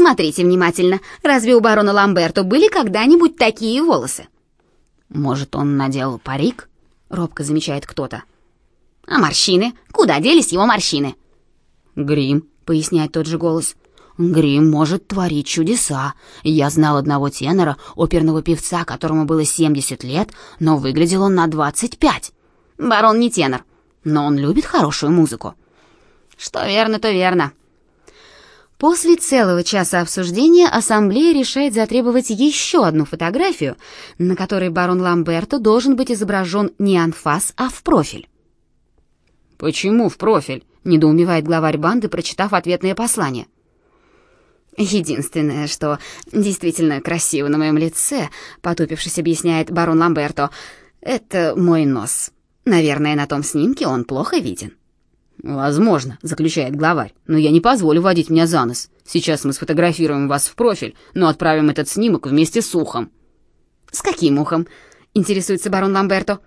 Посмотрите внимательно. Разве у барона Ламберто были когда-нибудь такие волосы? Может, он надел парик? Робко замечает кто-то. А морщины? Куда делись его морщины? Грим, поясняет тот же голос. Грим может творить чудеса. Я знал одного тенора, оперного певца, которому было 70 лет, но выглядел он на 25. Барон не тенор, но он любит хорошую музыку. Что верно, то верно. После целого часа обсуждения ассамблея решает затребовать еще одну фотографию, на которой барон Ламберто должен быть изображен не анфас, а в профиль. «Почему в профиль?» — недоумевает главарь банды, прочитав ответное послание. «Единственное, что действительно красиво на моем лице», — потупившись, объясняет барон Ламберто, — «это мой нос. Наверное, на том снимке он плохо виден». «Возможно», — заключает главарь, — «но я не позволю водить меня за нос. Сейчас мы сфотографируем вас в профиль, но отправим этот снимок вместе с ухом». «С каким ухом?» — интересуется барон Ламберто.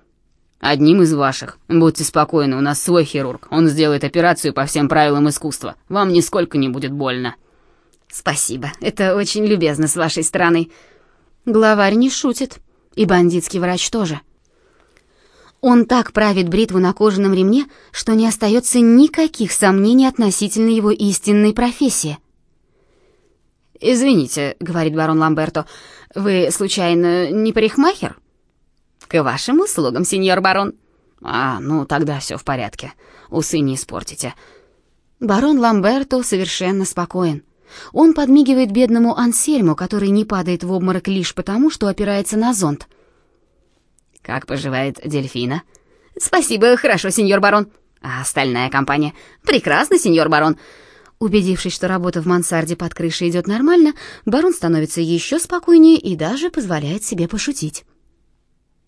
«Одним из ваших. Будьте спокойны, у нас свой хирург. Он сделает операцию по всем правилам искусства. Вам нисколько не будет больно». «Спасибо, это очень любезно с вашей стороны». Главарь не шутит, и бандитский врач тоже. Он так правит бритву на кожаном ремне, что не остается никаких сомнений относительно его истинной профессии. «Извините», — говорит барон Ламберто, — «вы, случайно, не парикмахер?» «К вашим услугам, сеньор барон». «А, ну тогда все в порядке. Усы не испортите». Барон Ламберто совершенно спокоен. Он подмигивает бедному Ансельму, который не падает в обморок лишь потому, что опирается на зонт. Как поживает Дельфина? Спасибо, хорошо, сеньор барон. А остальная компания? Прекрасно, сеньор барон. Убедившись, что работа в мансарде под крышей идет нормально, барон становится еще спокойнее и даже позволяет себе пошутить.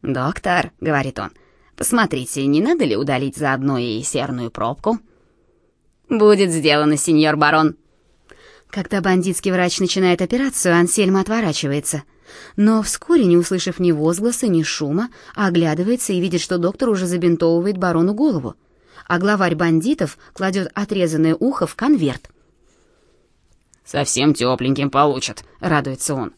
«Доктор», — говорит он, — «посмотрите, не надо ли удалить заодно и серную пробку?» «Будет сделано, сеньор барон». Когда бандитский врач начинает операцию, Ансельма отворачивается — но вскоре, не услышав ни возгласа, ни шума, оглядывается и видит, что доктор уже забинтовывает барону голову, а главарь бандитов кладет отрезанное ухо в конверт. «Совсем тепленьким получат», — радуется он.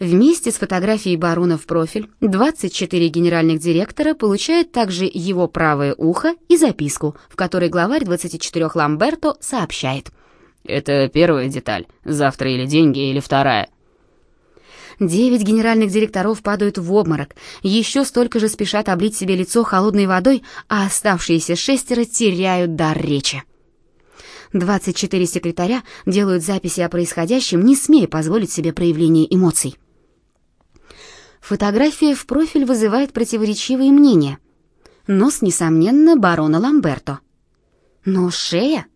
Вместе с фотографией барона в профиль 24 генеральных директора получают также его правое ухо и записку, в которой главарь 24 Ламберто сообщает. «Это первая деталь. Завтра или деньги, или вторая. Девять генеральных директоров падают в обморок, еще столько же спешат облить себе лицо холодной водой, а оставшиеся шестеро теряют дар речи. 24 секретаря делают записи о происходящем, не смея позволить себе проявление эмоций. Фотография в профиль вызывает противоречивые мнения. Нос, несомненно, барона Ламберто. Но шея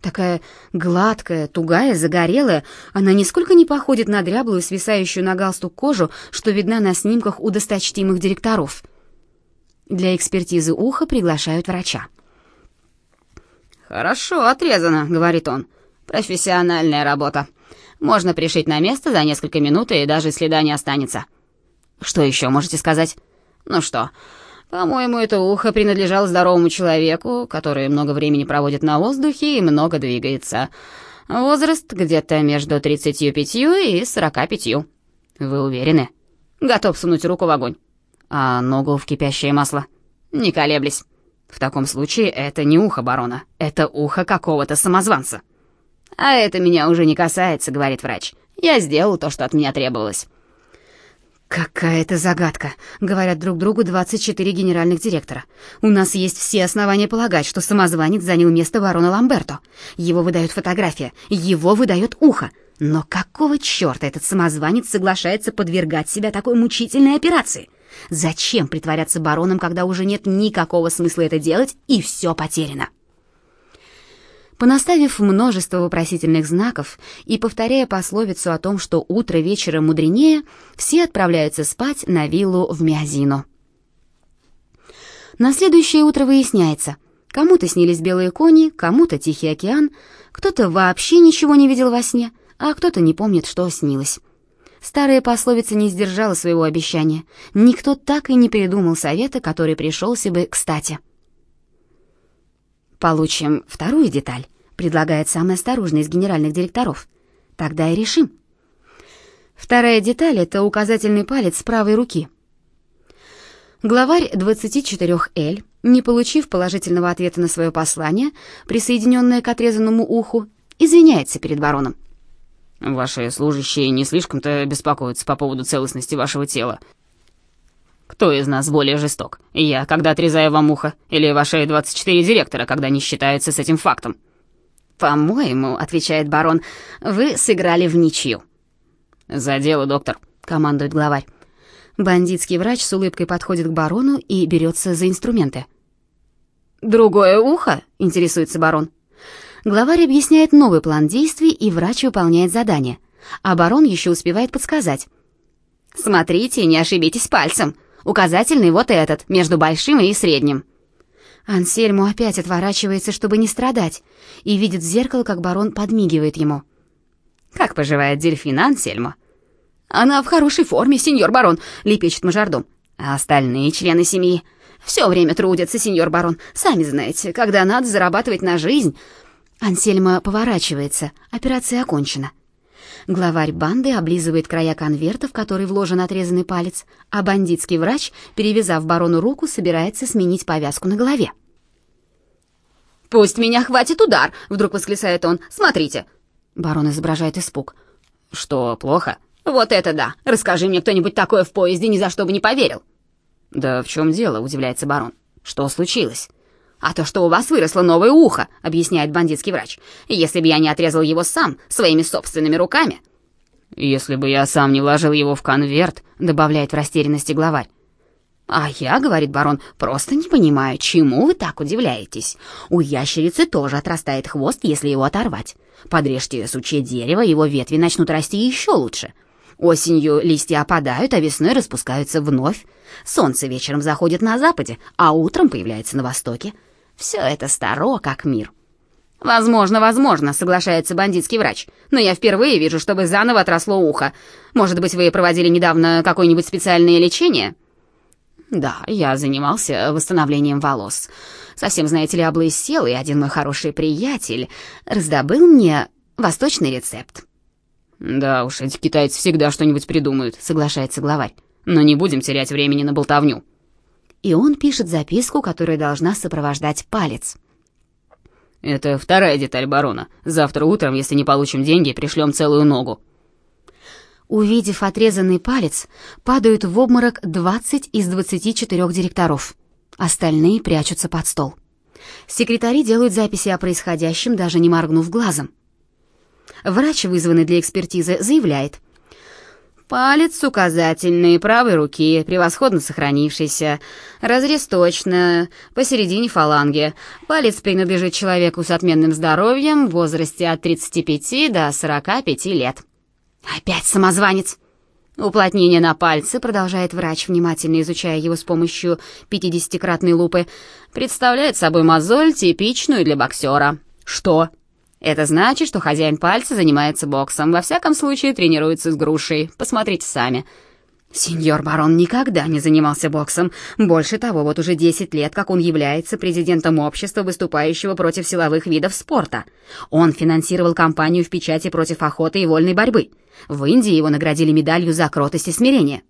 Такая гладкая, тугая, загорелая, она нисколько не походит на дряблую, свисающую на галстук кожу, что видна на снимках у досточтимых директоров. Для экспертизы уха приглашают врача. «Хорошо отрезано», — говорит он. «Профессиональная работа. Можно пришить на место за несколько минут, и даже следа не останется». «Что еще можете сказать?» «Ну что, по-моему, это ухо принадлежало здоровому человеку, который много времени проводит на воздухе и много двигается. Возраст где-то между 35 и 45. Вы уверены? Готов сунуть руку в огонь. А ногу в кипящее масло? Не колеблись. В таком случае это не ухо барона, это ухо какого-то самозванца. А это меня уже не касается, говорит врач. Я сделал то, что от меня требовалось. «Какая-то загадка», — говорят друг другу 24 генеральных директора. «У нас есть все основания полагать, что самозванец занял место барона Ламберто. Его выдает фотография, его выдает ухо. Но какого черта этот самозванец соглашается подвергать себя такой мучительной операции? Зачем притворяться бароном, когда уже нет никакого смысла это делать, и все потеряно?» Понаставив множество вопросительных знаков и повторяя пословицу о том, что утро вечера мудренее, все отправляются спать на виллу в Миазино. На следующее утро выясняется, кому-то снились белые кони, кому-то Тихий океан, кто-то вообще ничего не видел во сне, а кто-то не помнит, что снилось. Старая пословица не сдержала своего обещания. Никто так и не придумал совета, который пришелся бы кстати. Получим вторую деталь, предлагает самый осторожный из генеральных директоров. Тогда и решим. Вторая деталь — это указательный палец правой руки. Главарь 24Л, не получив положительного ответа на свое послание, присоединенное к отрезанному уху, извиняется перед бароном. «Ваши служащие не слишком-то беспокоятся по поводу целостности вашего тела. Кто из нас более жесток? Я, когда отрезаю вам ухо, или ваши 24 директора, когда не считаются с этим фактом?» «По-моему», — отвечает барон, — «вы сыграли в ничью». «За дело, доктор», — командует главарь. Бандитский врач с улыбкой подходит к барону и берется за инструменты. «Другое ухо?» — интересуется барон. Главарь объясняет новый план действий, и врач выполняет задание. А барон еще успевает подсказать. «Смотрите, не ошибитесь пальцем. Указательный вот этот, между большим и средним». Ансельму опять отворачивается, чтобы не страдать, и видит в зеркало, как барон подмигивает ему. «Как поживает дельфина Ансельма?» «Она в хорошей форме, сеньор барон», — лепечет мажордом. «А остальные члены семьи?» «Все время трудятся, сеньор барон. Сами знаете, когда надо зарабатывать на жизнь...» Ансельма поворачивается. Операция окончена. Главарь банды облизывает края конверта, в который вложен отрезанный палец, а бандитский врач, перевязав барону руку, собирается сменить повязку на голове. «Пусть меня хватит удар!» — вдруг восклицает он. «Смотрите!» Барон изображает испуг. «Что, плохо?» «Вот это да! Расскажи мне кто-нибудь такое в поезде, ни за что бы не поверил!» «Да в чем дело?» — удивляется барон. «Что случилось?» «А то, что у вас выросло новое ухо», — объясняет бандитский врач. «Если бы я не отрезал его сам, своими собственными руками...» «Если бы я сам не вложил его в конверт», — добавляет в растерянности главарь. «А я, — говорит барон, — просто не понимаю, чему вы так удивляетесь. У ящерицы тоже отрастает хвост, если его оторвать. Подрежьте сучье дерево, его ветви начнут расти еще лучше. Осенью листья опадают, а весной распускаются вновь. Солнце вечером заходит на западе, а утром появляется на востоке. Все это старо, как мир». «Возможно, возможно», — соглашается бандитский врач. «Но я впервые вижу, чтобы заново отросло ухо. Может быть, вы проводили недавно какое-нибудь специальное лечение?» «Да, я занимался восстановлением волос. Совсем, знаете ли, облысел, и один мой хороший приятель раздобыл мне восточный рецепт». «Да уж, эти китайцы всегда что-нибудь придумают», — соглашается главарь. «Но не будем терять времени на болтовню». И он пишет записку, которая должна сопровождать палец. Это вторая деталь барона. Завтра утром, если не получим деньги, пришлем целую ногу. Увидев отрезанный палец, падают в обморок 20 из 24 директоров. Остальные прячутся под стол. Секретари делают записи о происходящем, даже не моргнув глазом. Врач, вызванный для экспертизы, заявляет: Палец указательный правой руки, превосходно сохранившийся. Разрез точно, посередине фаланги. Палец принадлежит человеку с отменным здоровьем в возрасте от 35 до 45 лет. Опять самозванец. Уплотнение на пальце, продолжает врач, внимательно изучая его с помощью 50-кратной лупы, представляет собой мозоль, типичную для боксера. Что? Это значит, что хозяин пальца занимается боксом, во всяком случае тренируется с грушей. Посмотрите сами. Сеньор барон никогда не занимался боксом. Больше того, вот уже 10 лет, как он является президентом общества, выступающего против силовых видов спорта. Он финансировал кампанию в печати против охоты и вольной борьбы. В Индии его наградили медалью за кротость и смирение.